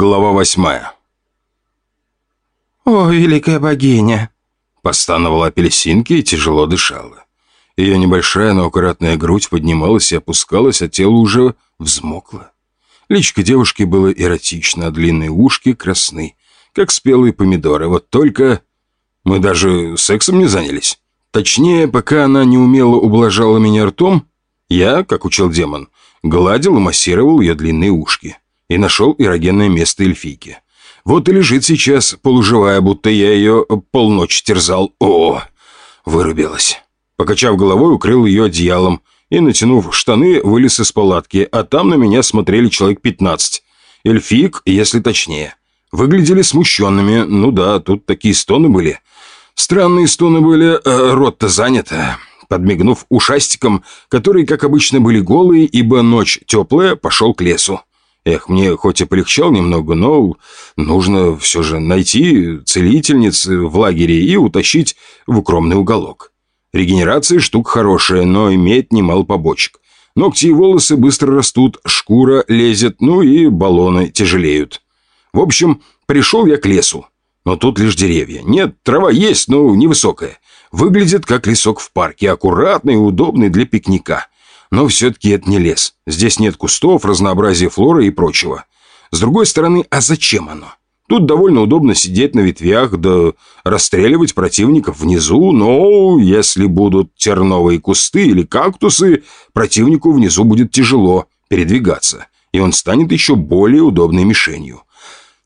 Глава восьмая. «О, великая богиня!» Постановала апельсинки и тяжело дышала. Ее небольшая, но аккуратная грудь поднималась и опускалась, а тело уже взмокло. Личка девушки было эротично, а длинные ушки красны, как спелые помидоры. Вот только мы даже сексом не занялись. Точнее, пока она неумело ублажала меня ртом, я, как учил демон, гладил и массировал ее длинные ушки и нашел эрогенное место эльфийки. Вот и лежит сейчас, полуживая, будто я ее полночь терзал. О, вырубилась. Покачав головой, укрыл ее одеялом и, натянув штаны, вылез из палатки, а там на меня смотрели человек пятнадцать. Эльфик, если точнее. Выглядели смущенными. Ну да, тут такие стоны были. Странные стоны были, э, рот-то занят. Подмигнув ушастиком, которые, как обычно, были голые, ибо ночь теплая, пошел к лесу. Эх, мне хоть и полегчал немного, но нужно все же найти целительниц в лагере и утащить в укромный уголок. Регенерация штука хорошая, но имеет немало побочек. Ногти и волосы быстро растут, шкура лезет, ну и баллоны тяжелеют. В общем, пришел я к лесу. Но тут лишь деревья. Нет, трава есть, но невысокая. Выглядит как лесок в парке, аккуратный и удобный для пикника. Но все-таки это не лес. Здесь нет кустов, разнообразия флоры и прочего. С другой стороны, а зачем оно? Тут довольно удобно сидеть на ветвях, да расстреливать противников внизу, но если будут терновые кусты или кактусы, противнику внизу будет тяжело передвигаться, и он станет еще более удобной мишенью.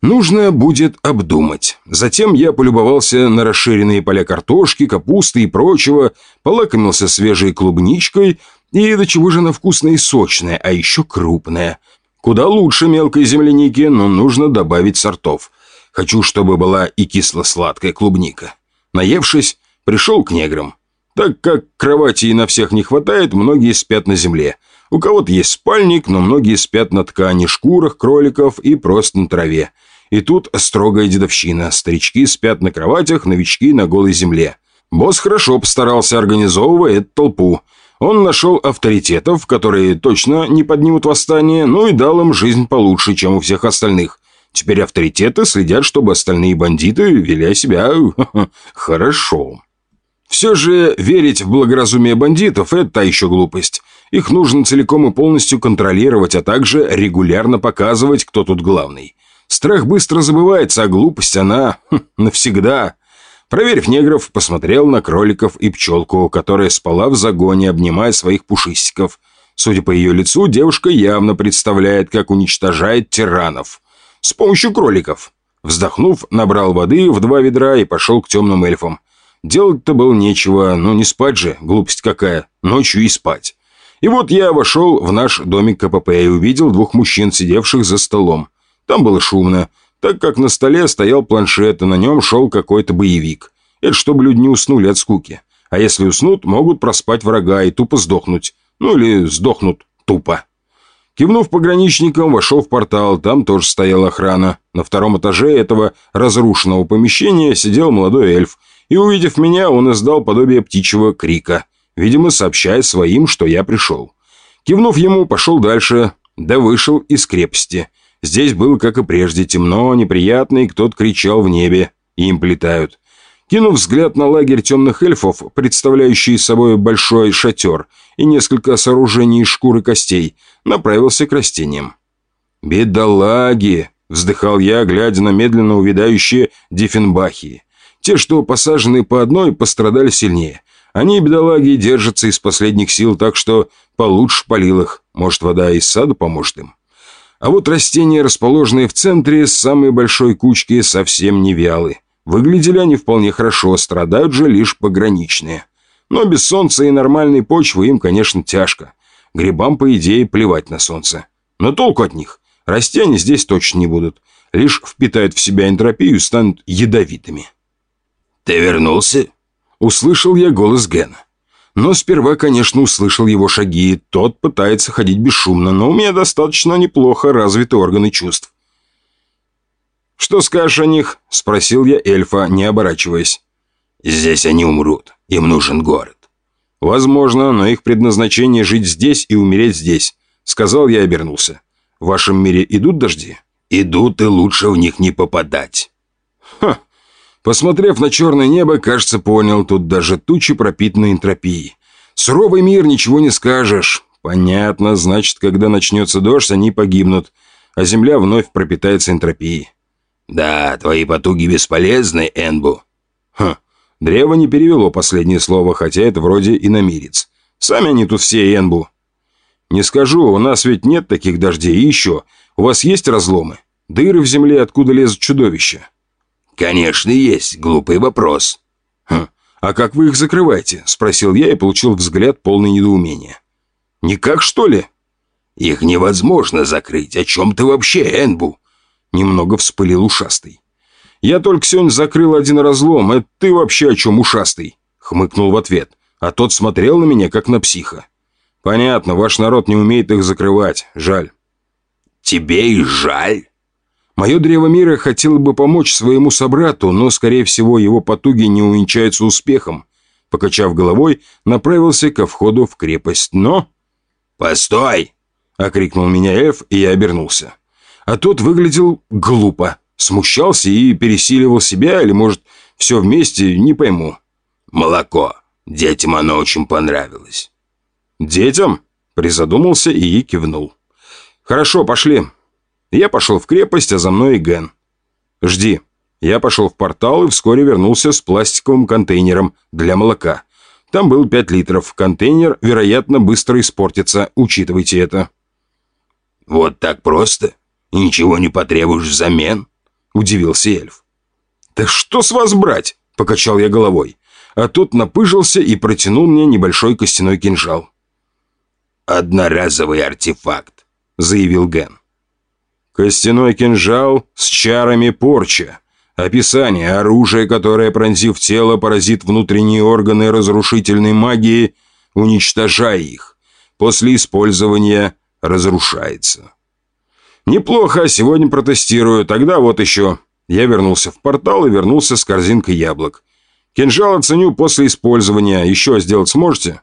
Нужно будет обдумать. Затем я полюбовался на расширенные поля картошки, капусты и прочего, полакомился свежей клубничкой, и до чего же она вкусная и сочная, а еще крупная. Куда лучше мелкой земляники, но нужно добавить сортов. Хочу, чтобы была и кисло-сладкая клубника. Наевшись, пришел к неграм. Так как кровати на всех не хватает, многие спят на земле. У кого-то есть спальник, но многие спят на ткани, шкурах кроликов и просто на траве. И тут строгая дедовщина. Старички спят на кроватях, новички на голой земле. Босс хорошо постарался, организовывая эту толпу. Он нашел авторитетов, которые точно не поднимут восстание, ну и дал им жизнь получше, чем у всех остальных. Теперь авторитеты следят, чтобы остальные бандиты вели себя хорошо. Все же верить в благоразумие бандитов – это та еще глупость. Их нужно целиком и полностью контролировать, а также регулярно показывать, кто тут главный. Страх быстро забывается, а глупость она хм, навсегда. Проверив негров, посмотрел на кроликов и пчелку, которая спала в загоне, обнимая своих пушистиков. Судя по ее лицу, девушка явно представляет, как уничтожает тиранов. С помощью кроликов. Вздохнув, набрал воды в два ведра и пошел к темным эльфам. Делать-то было нечего, ну не спать же, глупость какая, ночью и спать. И вот я вошел в наш домик КПП и увидел двух мужчин, сидевших за столом. Там было шумно так как на столе стоял планшет, и на нем шел какой-то боевик. Это чтобы люди не уснули от скуки. А если уснут, могут проспать врага и тупо сдохнуть. Ну или сдохнут тупо. Кивнув пограничникам, вошел в портал, там тоже стояла охрана. На втором этаже этого разрушенного помещения сидел молодой эльф, и, увидев меня, он издал подобие птичьего крика, видимо, сообщая своим, что я пришел. Кивнув ему, пошел дальше, да вышел из крепости – Здесь было, как и прежде, темно, неприятно, и кто-то кричал в небе. Им плетают. Кинув взгляд на лагерь темных эльфов, представляющий собой большой шатер и несколько сооружений из шкуры костей, направился к растениям. «Бедолаги!» — вздыхал я, глядя на медленно увядающие диффенбахи. Те, что посажены по одной, пострадали сильнее. Они, бедолаги, держатся из последних сил, так что получше полил их. Может, вода из сада поможет им. А вот растения, расположенные в центре самой большой кучки, совсем не вялы. Выглядели они вполне хорошо, страдают же лишь пограничные. Но без солнца и нормальной почвы им, конечно, тяжко. Грибам, по идее, плевать на солнце. Но толку от них. Растения здесь точно не будут. Лишь впитают в себя энтропию и станут ядовитыми. «Ты вернулся?» Услышал я голос Гена. Но сперва, конечно, услышал его шаги. Тот пытается ходить бесшумно, но у меня достаточно неплохо развиты органы чувств. «Что скажешь о них?» – спросил я эльфа, не оборачиваясь. «Здесь они умрут. Им нужен город». «Возможно, но их предназначение жить здесь и умереть здесь», – сказал я и обернулся. «В вашем мире идут дожди?» Идут и лучше в них не попадать. Ха! Посмотрев на черное небо, кажется, понял, тут даже тучи пропитаны энтропией. Суровый мир, ничего не скажешь. Понятно, значит, когда начнется дождь, они погибнут, а земля вновь пропитается энтропией. Да, твои потуги бесполезны, Энбу. Ха, древо не перевело последнее слово, хотя это вроде и намерец. Сами они тут все Энбу. Не скажу, у нас ведь нет таких дождей. И еще, у вас есть разломы? Дыры в земле, откуда лезут чудовища? Конечно, есть. Глупый вопрос. Хм, а как вы их закрываете? Спросил я и получил взгляд полный недоумения. Никак, что ли? Их невозможно закрыть. О чем ты вообще, Энбу? Немного вспылил ушастый. «Я только сегодня закрыл один разлом. Это ты вообще о чем, ушастый?» Хмыкнул в ответ. А тот смотрел на меня, как на психа. «Понятно, ваш народ не умеет их закрывать. Жаль». «Тебе и жаль?» Мое древо мира хотело бы помочь своему собрату, но, скорее всего, его потуги не увенчаются успехом. Покачав головой, направился ко входу в крепость, но... «Постой!» — окрикнул меня эльф, и я обернулся а тот выглядел глупо. Смущался и пересиливал себя, или, может, все вместе, не пойму. «Молоко. Детям оно очень понравилось». «Детям?» — призадумался и кивнул. «Хорошо, пошли». Я пошел в крепость, а за мной и Ген. «Жди». Я пошел в портал и вскоре вернулся с пластиковым контейнером для молока. Там был 5 литров. Контейнер, вероятно, быстро испортится. Учитывайте это. «Вот так просто?» ничего не потребуешь взамен?» — удивился эльф. «Да что с вас брать?» — покачал я головой. А тот напыжился и протянул мне небольшой костяной кинжал. «Одноразовый артефакт», — заявил Ген. «Костяной кинжал с чарами порча. Описание. Оружие, которое, пронзив тело, поразит внутренние органы разрушительной магии, уничтожая их. После использования разрушается». «Неплохо, сегодня протестирую. Тогда вот еще». Я вернулся в портал и вернулся с корзинкой яблок. «Кинжал оценю после использования. Еще сделать сможете?»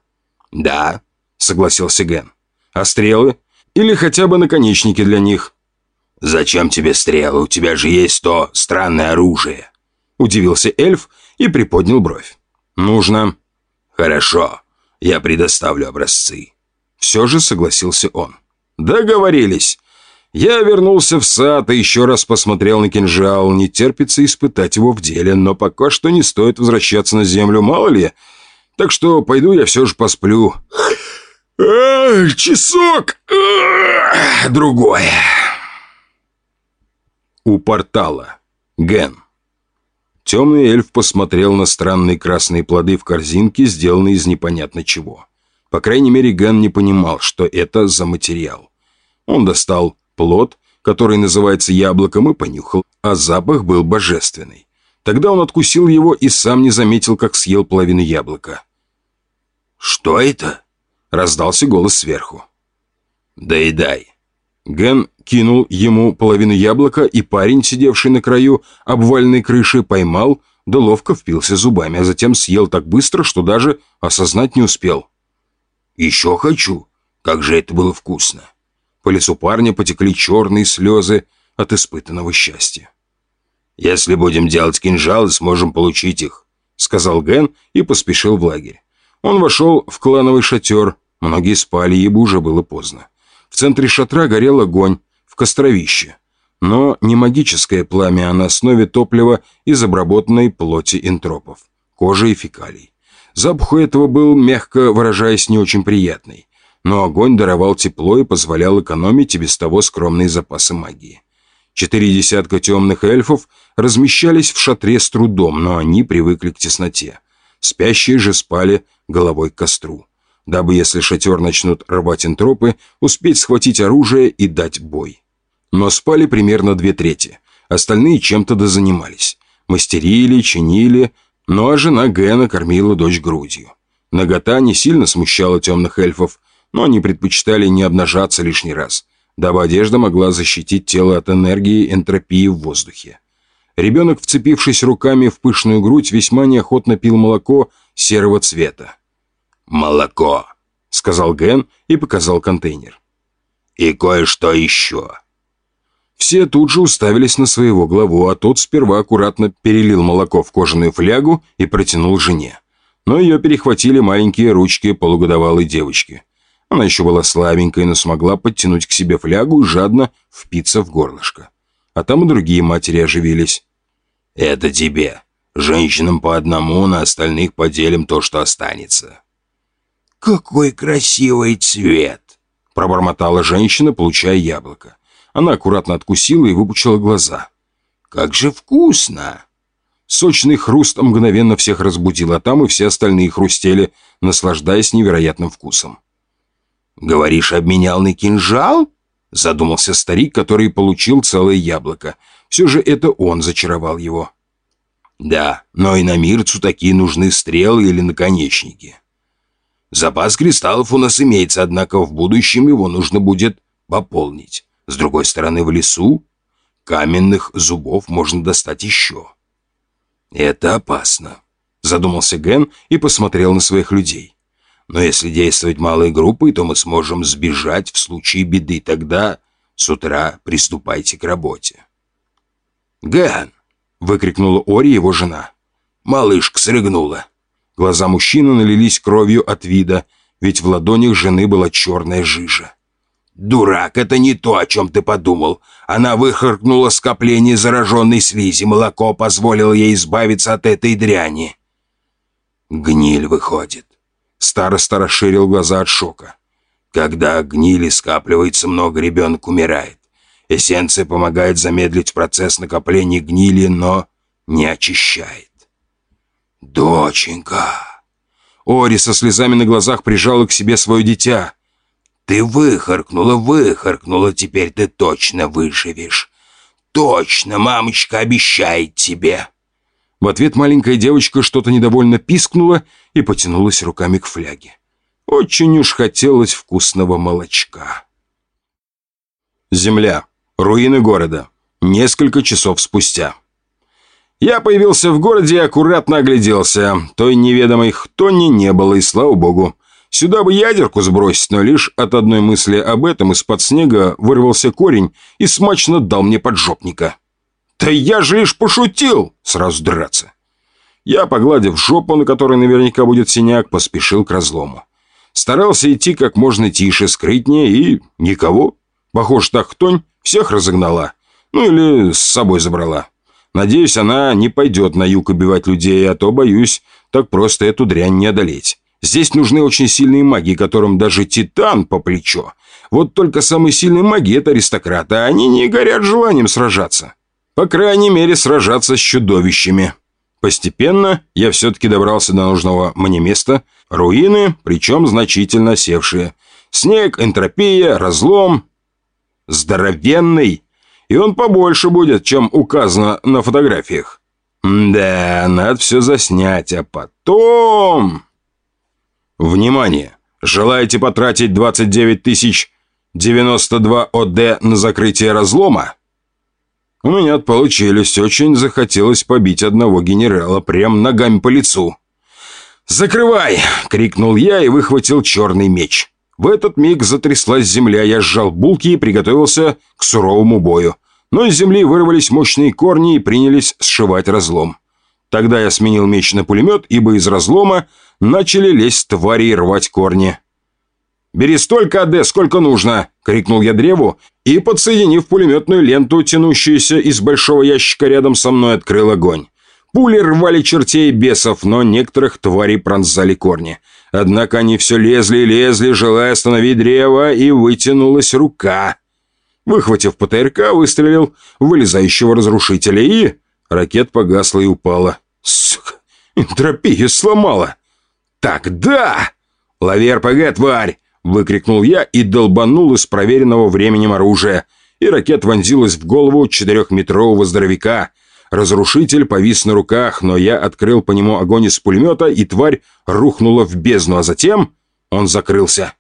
«Да», — согласился Ген. «А стрелы? Или хотя бы наконечники для них?» «Зачем тебе стрелы? У тебя же есть то странное оружие!» Удивился эльф и приподнял бровь. «Нужно». «Хорошо, я предоставлю образцы». Все же согласился он. «Договорились. Я вернулся в сад и еще раз посмотрел на кинжал. Не терпится испытать его в деле, но пока что не стоит возвращаться на землю, мало ли. Так что пойду я все же посплю. Эх, часок! Эх, другой. У портала. Ген. Темный эльф посмотрел на странные красные плоды в корзинке, сделанные из непонятно чего. По крайней мере, Ген не понимал, что это за материал. Он достал плод, который называется яблоком, и понюхал, а запах был божественный. Тогда он откусил его и сам не заметил, как съел половину яблока. «Что это?» — раздался голос сверху. «Доедай». Ген кинул ему половину яблока, и парень, сидевший на краю обвальной крыши, поймал, да ловко впился зубами, а затем съел так быстро, что даже осознать не успел. «Еще хочу. Как же это было вкусно!» По лицу парня потекли черные слезы от испытанного счастья. «Если будем делать кинжалы, сможем получить их», — сказал Ген и поспешил в лагерь. Он вошел в клановый шатер. Многие спали, ибо уже было поздно. Центре шатра горел огонь, в костровище. Но не магическое пламя, а на основе топлива из обработанной плоти энтропов, кожи и фекалий. Запах у этого был, мягко выражаясь, не очень приятный но огонь даровал тепло и позволял экономить и без того скромные запасы магии. Четыре десятка темных эльфов размещались в шатре с трудом, но они привыкли к тесноте. Спящие же спали головой к костру, дабы, если шатер начнут рвать энтропы, успеть схватить оружие и дать бой. Но спали примерно две трети, остальные чем-то дозанимались. Мастерили, чинили, ну а жена Гэна кормила дочь грудью. Нагота не сильно смущала темных эльфов, но они предпочитали не обнажаться лишний раз, дабы одежда могла защитить тело от энергии энтропии в воздухе. Ребенок, вцепившись руками в пышную грудь, весьма неохотно пил молоко серого цвета. «Молоко», — сказал Ген и показал контейнер. «И кое-что еще». Все тут же уставились на своего главу, а тот сперва аккуратно перелил молоко в кожаную флягу и протянул жене. Но ее перехватили маленькие ручки полугодовалой девочки. Она еще была слабенькой, но смогла подтянуть к себе флягу и жадно впиться в горлышко. А там и другие матери оживились. «Это тебе. Женщинам по одному, на остальных поделим то, что останется». «Какой красивый цвет!» Пробормотала женщина, получая яблоко. Она аккуратно откусила и выпучила глаза. «Как же вкусно!» Сочный хруст мгновенно всех разбудил, а там и все остальные хрустели, наслаждаясь невероятным вкусом. «Говоришь, обменял на кинжал?» Задумался старик, который получил целое яблоко. Все же это он зачаровал его. «Да, но и на мирцу такие нужны стрелы или наконечники. Запас кристаллов у нас имеется, однако в будущем его нужно будет пополнить. С другой стороны, в лесу каменных зубов можно достать еще. Это опасно, задумался Ген и посмотрел на своих людей. Но если действовать малой группой, то мы сможем сбежать в случае беды. Тогда с утра приступайте к работе. «Ген!» — выкрикнула Ори его жена. Малышка срыгнула. Глаза мужчины налились кровью от вида, ведь в ладонях жены была черная жижа. «Дурак, это не то, о чем ты подумал. Она выхаркнула скопление зараженной слизи. Молоко позволило ей избавиться от этой дряни». «Гниль выходит». Староста расширил глаза от шока. «Когда гнили скапливается много, ребенок умирает. Эссенция помогает замедлить процесс накопления гнили, но не очищает». «Доченька!» Ори со слезами на глазах прижала к себе свое дитя. Ты выхаркнула, выхаркнула, теперь ты точно выживешь. Точно, мамочка обещает тебе. В ответ маленькая девочка что-то недовольно пискнула и потянулась руками к фляге. Очень уж хотелось вкусного молочка. Земля. Руины города. Несколько часов спустя. Я появился в городе и аккуратно огляделся. Той неведомой хтони не было, и слава богу. Сюда бы ядерку сбросить, но лишь от одной мысли об этом из-под снега вырвался корень и смачно дал мне поджопника. «Да я же лишь пошутил!» Сразу драться. Я, погладив жопу, на которой наверняка будет синяк, поспешил к разлому. Старался идти как можно тише, скрытнее и никого. Похоже, так хтонь всех разогнала. Ну или с собой забрала. Надеюсь, она не пойдет на юг убивать людей, а то, боюсь, так просто эту дрянь не одолеть. Здесь нужны очень сильные маги, которым даже титан по плечо. Вот только самые сильные маги – это аристократы, а они не горят желанием сражаться. По крайней мере, сражаться с чудовищами. Постепенно я все-таки добрался до нужного мне места. Руины, причем значительно севшие. Снег, энтропия, разлом. Здоровенный. И он побольше будет, чем указано на фотографиях. Да, надо все заснять, а потом... Внимание! Желаете потратить 29 тысяч 92 ОД на закрытие разлома? У меня получились. Очень захотелось побить одного генерала прям ногами по лицу. «Закрывай!» — крикнул я и выхватил черный меч. В этот миг затряслась земля, я сжал булки и приготовился к суровому бою. Но из земли вырвались мощные корни и принялись сшивать разлом. Тогда я сменил меч на пулемет, ибо из разлома начали лезть твари и рвать корни. «Бери столько АД, сколько нужно!» — крикнул я древу и, подсоединив пулеметную ленту, тянущуюся из большого ящика рядом со мной, открыл огонь. Пули рвали чертей и бесов, но некоторых тварей пронзали корни. Однако они все лезли и лезли, желая остановить древо, и вытянулась рука. Выхватив ПТРК, выстрелил в вылезающего разрушителя, и... Ракет погасла и упала. Сука, энтропию сломала. «Так, да!» «Лови РПГ, тварь!» — выкрикнул я и долбанул из проверенного временем оружия. И ракет вонзилась в голову четырехметрового здоровяка. Разрушитель повис на руках, но я открыл по нему огонь из пулемета, и тварь рухнула в бездну, а затем он закрылся.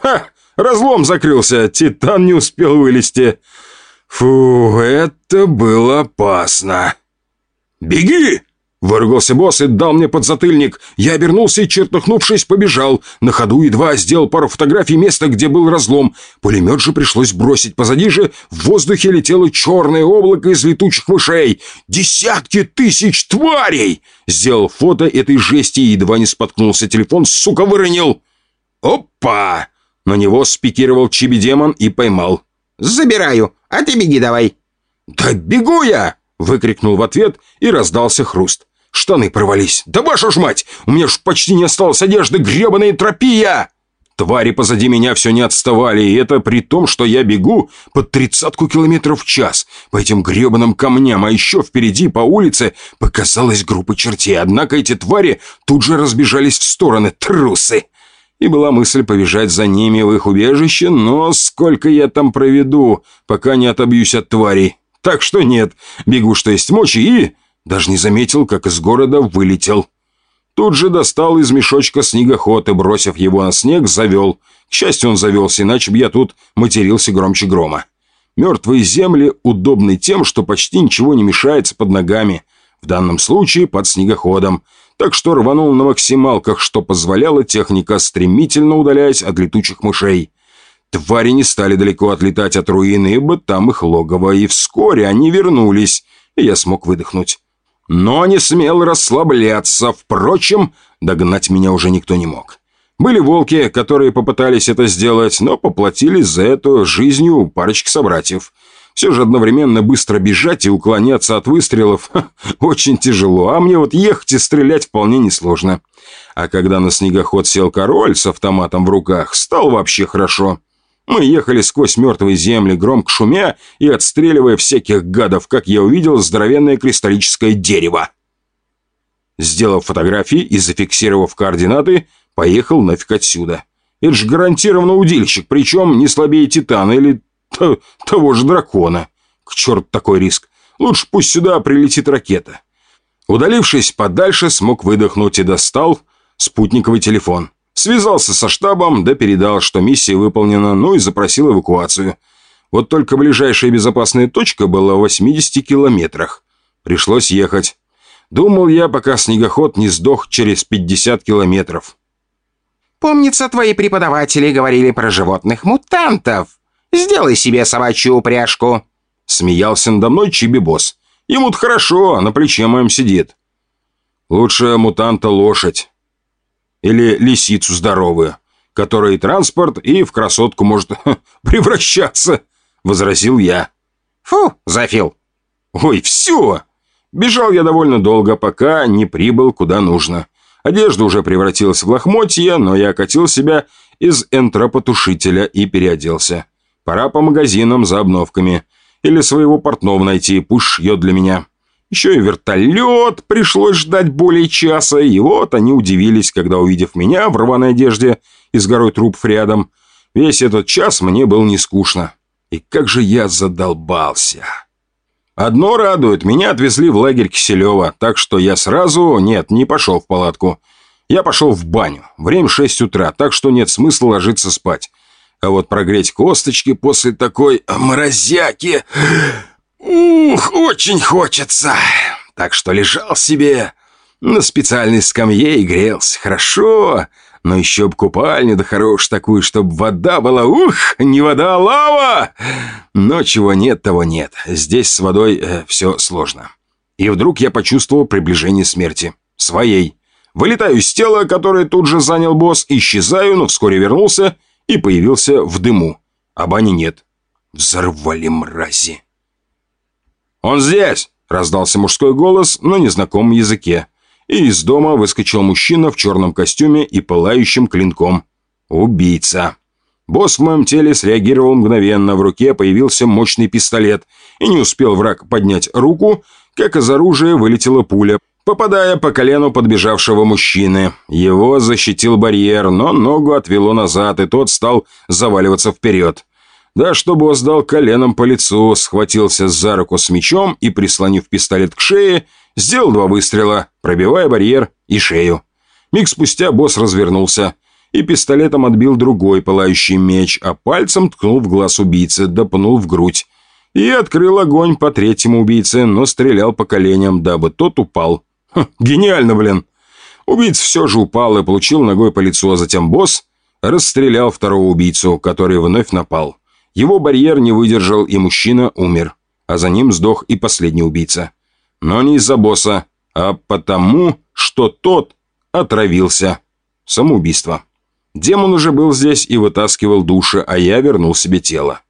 «Ха! Разлом закрылся! Титан не успел вылезти!» «Фу, это было опасно!» «Беги!» Выругался босс и дал мне подзатыльник. Я обернулся и, чертыхнувшись, побежал. На ходу едва сделал пару фотографий места, где был разлом. Пулемет же пришлось бросить. Позади же в воздухе летело черное облако из летучих мышей. Десятки тысяч тварей! Сделал фото этой жести и едва не споткнулся. Телефон, сука, выронил. Опа! На него спикировал чиби-демон и поймал. «Забираю, а ты беги давай». «Да бегу я!» — выкрикнул в ответ и раздался хруст. Штаны порвались. Да ваша ж мать! У меня ж почти не осталось одежды, гребаная тропия! Твари позади меня все не отставали, и это при том, что я бегу под тридцатку километров в час по этим гребаным камням, а еще впереди по улице показалась группа чертей. Однако эти твари тут же разбежались в стороны, трусы. И была мысль побежать за ними в их убежище, но сколько я там проведу, пока не отобьюсь от тварей. Так что нет, бегу что есть мочи и... Даже не заметил, как из города вылетел. Тут же достал из мешочка снегоход и, бросив его на снег, завел. К счастью, он завелся, иначе бы я тут матерился громче грома. Мертвые земли удобны тем, что почти ничего не мешается под ногами, в данном случае под снегоходом, так что рванул на максималках, что позволяла техника, стремительно удаляясь от летучих мышей. Твари не стали далеко отлетать от руины, ибо там их логово, и вскоре они вернулись, и я смог выдохнуть но не смел расслабляться. Впрочем, догнать меня уже никто не мог. Были волки, которые попытались это сделать, но поплатились за это жизнью парочки собратьев. Все же одновременно быстро бежать и уклоняться от выстрелов ха, очень тяжело, а мне вот ехать и стрелять вполне несложно. А когда на снегоход сел король с автоматом в руках, стал вообще хорошо. Мы ехали сквозь мертвые земли, громко шумя и отстреливая всяких гадов, как я увидел здоровенное кристаллическое дерево. Сделав фотографии и зафиксировав координаты, поехал нафиг отсюда. Это же гарантированно удильщик, причем не слабее Титана или того же дракона. К черту такой риск. Лучше пусть сюда прилетит ракета. Удалившись подальше, смог выдохнуть и достал спутниковый телефон. Связался со штабом, да передал, что миссия выполнена, ну и запросил эвакуацию. Вот только ближайшая безопасная точка была в 80 километрах. Пришлось ехать. Думал я, пока снегоход не сдох через 50 километров. «Помнится, твои преподаватели говорили про животных-мутантов. Сделай себе собачью упряжку». Смеялся надо мной Чиби-босс. Ему-то хорошо, на плече моем сидит. Лучше мутанта лошадь. Или лисицу здоровую, которая и транспорт, и в красотку может превращаться», — возразил я. «Фу, зафил!» «Ой, все!» Бежал я довольно долго, пока не прибыл куда нужно. Одежда уже превратилась в лохмотья, но я окатил себя из энтропотушителя и переоделся. Пора по магазинам за обновками. Или своего портного найти, пусть шьет для меня. Еще и вертолет пришлось ждать более часа, и вот они удивились, когда, увидев меня в рваной одежде и с горой трупов рядом, весь этот час мне было не скучно. И как же я задолбался. Одно радует, меня отвезли в лагерь Киселева, так что я сразу, нет, не пошел в палатку. Я пошел в баню. Время 6 утра, так что нет смысла ложиться спать. А вот прогреть косточки после такой морозяки... Ух, очень хочется. Так что лежал себе на специальной скамье и грелся. Хорошо, но еще б купальню да хорош такую, чтобы вода была, ух, не вода, а лава. Но чего нет, того нет. Здесь с водой э, все сложно. И вдруг я почувствовал приближение смерти. Своей. Вылетаю из тела, которое тут же занял босс, исчезаю, но вскоре вернулся и появился в дыму. А бани нет. Взорвали мрази. «Он здесь!» – раздался мужской голос на незнакомом языке. И из дома выскочил мужчина в черном костюме и пылающим клинком. «Убийца!» Босс в моем теле среагировал мгновенно. В руке появился мощный пистолет. И не успел враг поднять руку, как из оружия вылетела пуля, попадая по колену подбежавшего мужчины. Его защитил барьер, но ногу отвело назад, и тот стал заваливаться вперед. Да, что босс дал коленом по лицу, схватился за руку с мечом и, прислонив пистолет к шее, сделал два выстрела, пробивая барьер и шею. Миг спустя босс развернулся и пистолетом отбил другой пылающий меч, а пальцем ткнул в глаз убийцы, допнул в грудь. И открыл огонь по третьему убийце, но стрелял по коленям, дабы тот упал. Гениально, блин. Убийца все же упал и получил ногой по лицу, а затем босс расстрелял второго убийцу, который вновь напал. Его барьер не выдержал, и мужчина умер, а за ним сдох и последний убийца. Но не из-за босса, а потому, что тот отравился. Самоубийство. Демон уже был здесь и вытаскивал души, а я вернул себе тело.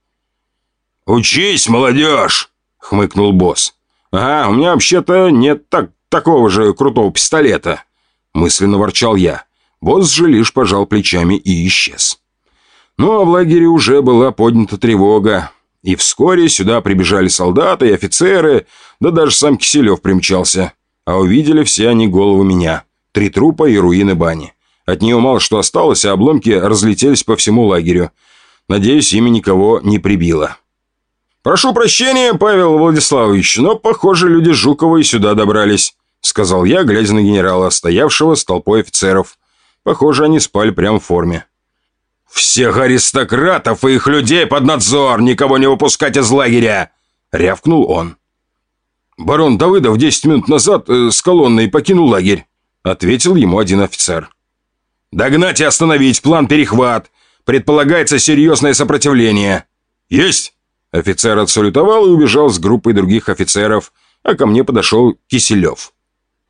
«Учись, молодежь!» — хмыкнул босс. «Ага, у меня вообще-то нет так, такого же крутого пистолета!» Мысленно ворчал я. Босс же лишь пожал плечами и исчез. Ну а в лагере уже была поднята тревога. И вскоре сюда прибежали солдаты и офицеры, да даже сам Киселев примчался. А увидели все они голову меня. Три трупа и руины бани. От нее мало что осталось, а обломки разлетелись по всему лагерю. Надеюсь, ими никого не прибило. «Прошу прощения, Павел Владиславович, но, похоже, люди Жукова и сюда добрались», сказал я, глядя на генерала, стоявшего с толпой офицеров. Похоже, они спали прямо в форме. «Всех аристократов и их людей под надзор, никого не выпускать из лагеря!» — рявкнул он. «Барон Давыдов десять минут назад э, с колонной покинул лагерь», — ответил ему один офицер. «Догнать и остановить, план перехват. Предполагается серьезное сопротивление». «Есть!» Офицер отсалютовал и убежал с группой других офицеров, а ко мне подошел Киселев.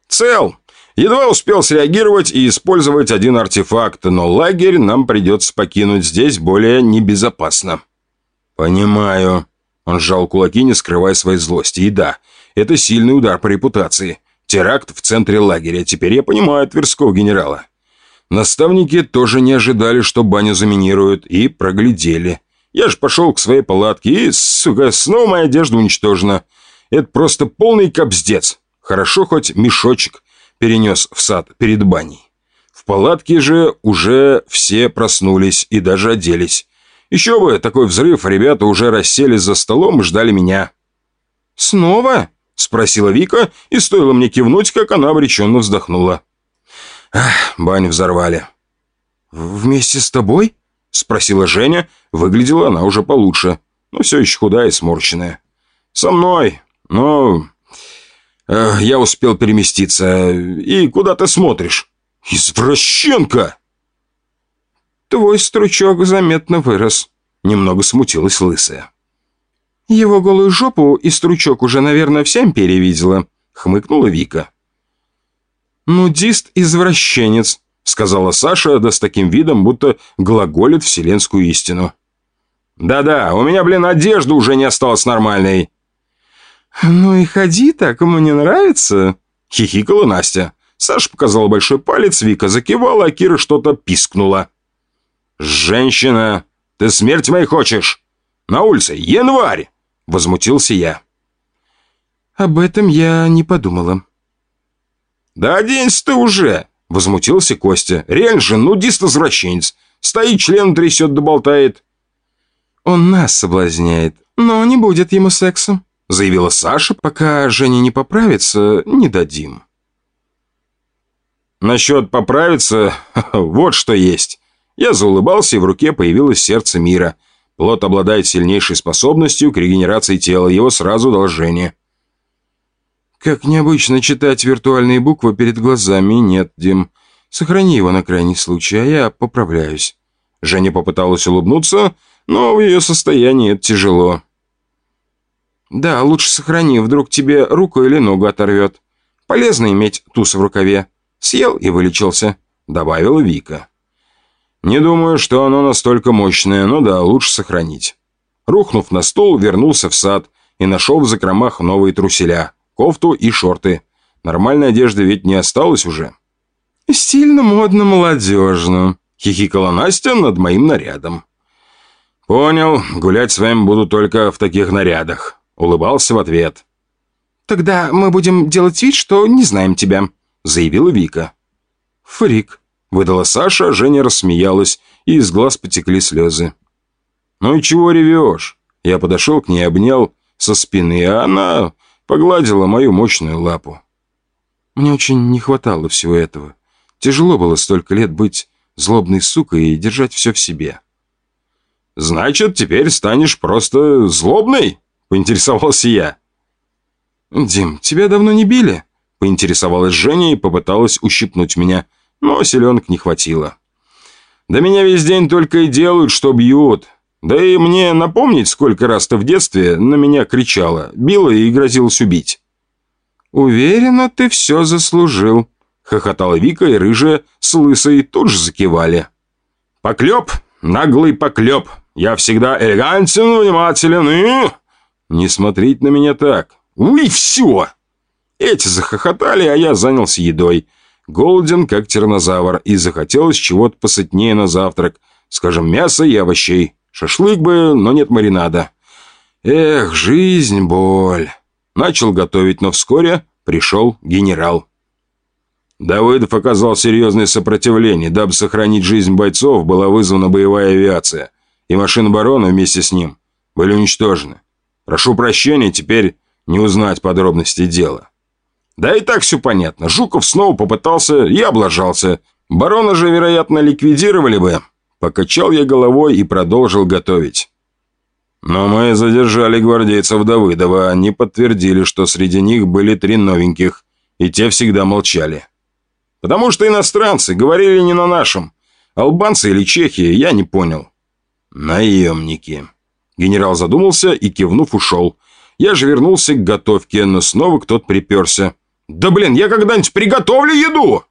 «Цел! Едва успел среагировать и использовать один артефакт, но лагерь нам придется покинуть здесь более небезопасно. Понимаю. Он сжал кулаки, не скрывая своей злости. И да, это сильный удар по репутации. Теракт в центре лагеря. Теперь я понимаю Тверского генерала. Наставники тоже не ожидали, что баню заминируют, и проглядели. Я же пошел к своей палатке, и, сука, снова моя одежда уничтожена. Это просто полный кобздец. Хорошо хоть мешочек перенес в сад перед баней. В палатке же уже все проснулись и даже оделись. Еще бы, такой взрыв, ребята уже расселись за столом и ждали меня. «Снова?» – спросила Вика, и стоило мне кивнуть, как она обреченно вздохнула. «Ах, баню взорвали». «Вместе с тобой?» – спросила Женя. Выглядела она уже получше, но все еще худая и сморщенная. «Со мной, но я успел переместиться. И куда ты смотришь? Извращенка!» «Твой стручок заметно вырос», — немного смутилась лысая. «Его голую жопу и стручок уже, наверное, вся империя видела», — хмыкнула Вика. «Нудист-извращенец», — сказала Саша, да с таким видом, будто глаголит вселенскую истину. «Да-да, у меня, блин, одежда уже не осталась нормальной», «Ну и ходи так, мне нравится», — хихикала Настя. Саша показала большой палец, Вика закивала, а Кира что-то пискнула. «Женщина, ты смерть моей хочешь? На улице январь!» — возмутился я. «Об этом я не подумала». «Да оденься ты уже!» — возмутился Костя. «Реально же нудист-извращенец. Стоит, член трясет да болтает». «Он нас соблазняет, но не будет ему секса», заявила Саша, пока Женя не поправится, не дадим. Насчет поправиться, вот что есть. Я заулыбался, и в руке появилось сердце мира. Плод обладает сильнейшей способностью к регенерации тела, его сразу должение. Как необычно читать виртуальные буквы перед глазами, нет, Дим. Сохрани его на крайний случай, а я поправляюсь. Женя попыталась улыбнуться, но в ее состоянии это тяжело. «Да, лучше сохрани, вдруг тебе руку или ногу оторвет. Полезно иметь туз в рукаве. Съел и вылечился», — добавила Вика. «Не думаю, что оно настолько мощное, но да, лучше сохранить». Рухнув на стол, вернулся в сад и нашел в закромах новые труселя, кофту и шорты. Нормальной одежды ведь не осталось уже. «Стильно, модно, молодежно», — хихикала Настя над моим нарядом. «Понял, гулять с вами буду только в таких нарядах», Улыбался в ответ. «Тогда мы будем делать вид, что не знаем тебя», — заявила Вика. «Фрик», — выдала Саша, а Женя рассмеялась, и из глаз потекли слезы. «Ну и чего ревешь?» Я подошел к ней, обнял со спины, а она погладила мою мощную лапу. Мне очень не хватало всего этого. Тяжело было столько лет быть злобной сукой и держать все в себе. «Значит, теперь станешь просто злобной?» Поинтересовался я. «Дим, тебя давно не били?» Поинтересовалась Женя и попыталась ущипнуть меня, но селенок не хватило. Да меня весь день только и делают, что бьют. Да и мне напомнить, сколько раз ты в детстве на меня кричала, била и грозилась убить. «Уверена, ты все заслужил», — хохотала Вика, и рыжая с лысой тут же закивали. «Поклеп, наглый поклеп. Я всегда элегантен, внимателен и...» «Не смотреть на меня так. Уй, все!» Эти захохотали, а я занялся едой. Голоден, как тернозавр, и захотелось чего-то посытнее на завтрак. Скажем, мяса и овощей. Шашлык бы, но нет маринада. Эх, жизнь, боль. Начал готовить, но вскоре пришел генерал. Давыдов оказал серьезное сопротивление. Дабы сохранить жизнь бойцов, была вызвана боевая авиация. И машины барона вместе с ним были уничтожены. Прошу прощения, теперь не узнать подробности дела. Да и так все понятно. Жуков снова попытался и облажался. Барона же, вероятно, ликвидировали бы. Покачал я головой и продолжил готовить. Но мы задержали гвардейцев Давыдова. Они подтвердили, что среди них были три новеньких, и те всегда молчали. Потому что иностранцы говорили не на нашем. Албанцы или чехи, я не понял. Наемники. Генерал задумался и, кивнув, ушел. Я же вернулся к готовке, но снова кто-то приперся. «Да блин, я когда-нибудь приготовлю еду!»